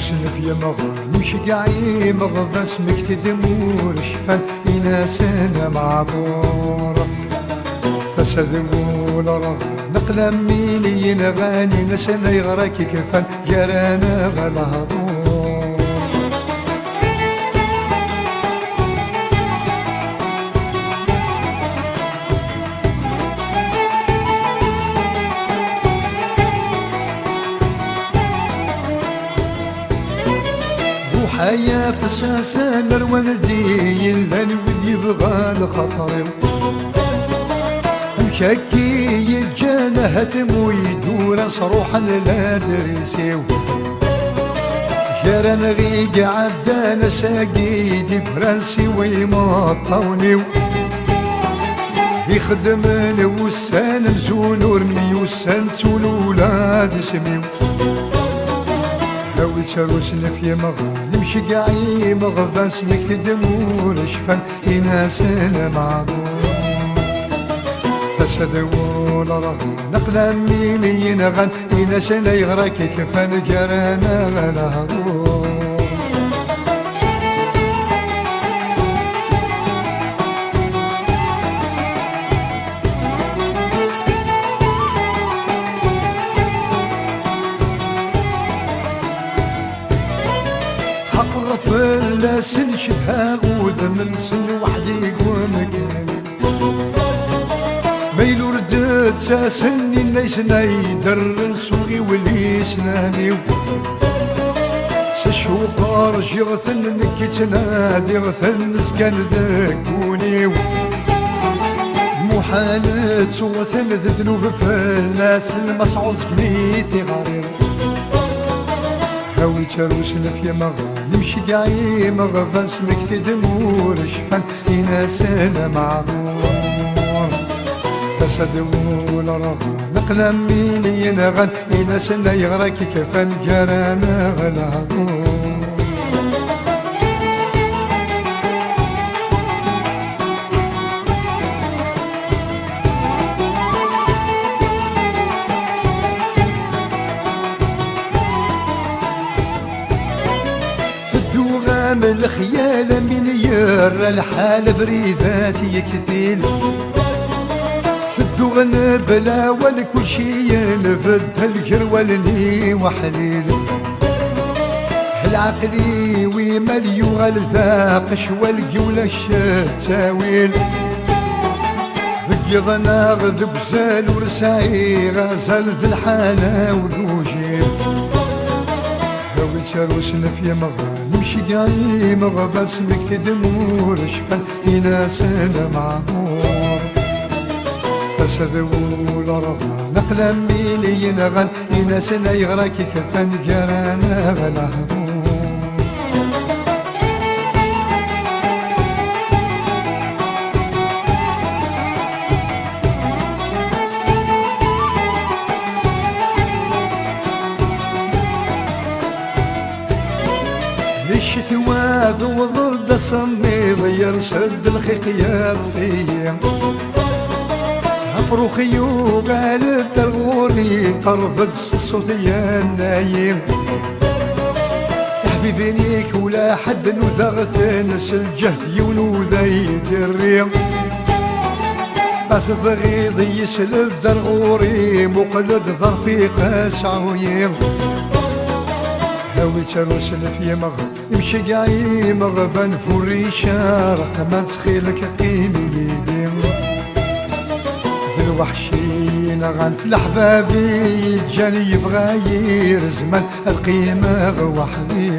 في مغا نمشي قاعي مغا بس مكتد مور شفان إناسنا معبور فسدقول رغا نقلم ميلي نغاني نسنا يغرك كفان جرانا غلهضور روحايا فساسا نروان دي لأن ودي يبغى الخطر. مشكي يجانا هتم ويدور صروحا لا درسيو جران غيق عبدان ساقيد فرنسي ويمطونيو يخدم الوسان مزون ورمي وسان تول ولاد سميو. هاوي تروسنا في مغا نمشي قاعي مغا اسمك تدمور شفان إناسنا معذور فسد ولا رغا نقلا ميني ينغن إناسنا يغرك كفان جرانا غلهضور حق غفل سن شبها غود من سن وحدي ومكاني ميلو ردت ساسني ليس نايدر سوغي ولي سناني سشوق رجي غثن نكي تنادي غثن سكان ذكوني محالة سوثن ذنوب فلاس المصعوز كنيتي غرير. هاوي تروسنا في مغا نمشي قاعي مغا فاسمك تدمور شفان إناسنا معذور فسد ولا رغا نقلم ميني ينغن إناسنا يغرك كفان جرانا غلهضور دوغام الخيال يرى الحال بريدات يكثيل سدوغن بلا والكل شي الجر والني وحليل. العقلي ومليو غلذاقش والقول الشتاويل. ذقض ناغذ بزال ورساي غزل في الحالة والوجيل هاوي تروسنا في مغا نمشي قاعي مغا باسمك تدمور شفان إناسنا معمور. فسد ولا رغا نقلم ميني ينغن إناسنا يغرك كفان جرانا غلهبور للشتوى ذو ضد صميض يرسد الخيقيات فيا افرخي وغالب ترغوري قرب الصوت يا نايم. حبيبي ليك ولا حد نذغث نسل جهدي ونوذي دري أثبغيض يسلب درغوري مقلد ظرفي قاس عويم هاوي تروسن في مغرب. يمشي قاعي مغبن فوري شارق ما تسخيلك قيمي يديم الوحشي نغن في الحبابي جاني يبغى يرزمن. القيمة وحدي